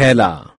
খেলা